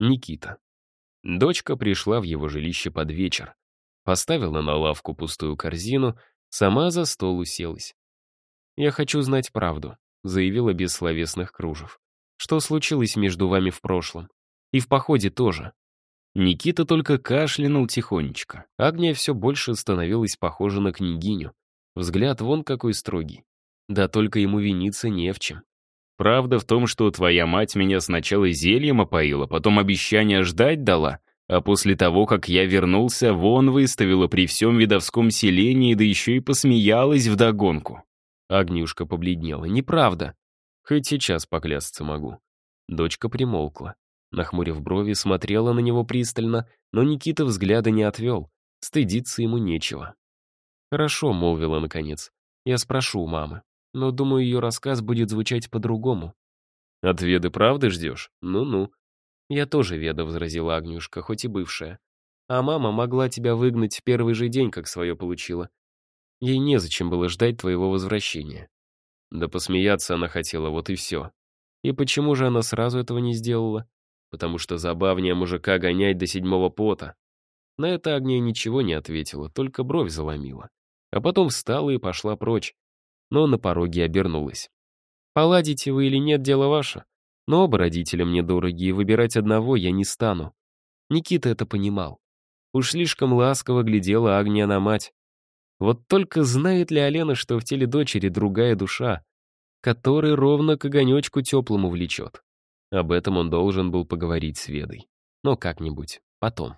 Никита. Дочка пришла в его жилище под вечер. Поставила на лавку пустую корзину, сама за стол уселась. «Я хочу знать правду», — заявила без словесных кружев. «Что случилось между вами в прошлом? И в походе тоже?» Никита только кашлянул тихонечко. Агния все больше становилась похожа на княгиню. Взгляд вон какой строгий. Да только ему виниться не в чем. Правда в том, что твоя мать меня сначала зельем опоила, потом обещание ждать дала, а после того, как я вернулся, вон выставила при всем видовском селении, да еще и посмеялась вдогонку. Агнюшка побледнела. Неправда. Хоть сейчас поклясться могу. Дочка примолкла. Нахмурив брови, смотрела на него пристально, но Никита взгляда не отвел. Стыдиться ему нечего. «Хорошо», — молвила наконец. «Я спрошу у мамы но, думаю, ее рассказ будет звучать по-другому. «От Веды правды ждешь? Ну-ну». «Я тоже Веда», — возразила Агнюшка, хоть и бывшая. «А мама могла тебя выгнать в первый же день, как свое получила. Ей незачем было ждать твоего возвращения». Да посмеяться она хотела, вот и все. И почему же она сразу этого не сделала? Потому что забавнее мужика гонять до седьмого пота. На это Агния ничего не ответила, только бровь заломила. А потом встала и пошла прочь, но на пороге обернулась. «Поладите вы или нет, дело ваше. Но оба родителя мне дороги, и выбирать одного я не стану». Никита это понимал. Уж слишком ласково глядела Агния на мать. Вот только знает ли Алена, что в теле дочери другая душа, который ровно к огонечку теплому влечет? Об этом он должен был поговорить с Ведой. Но как-нибудь, потом.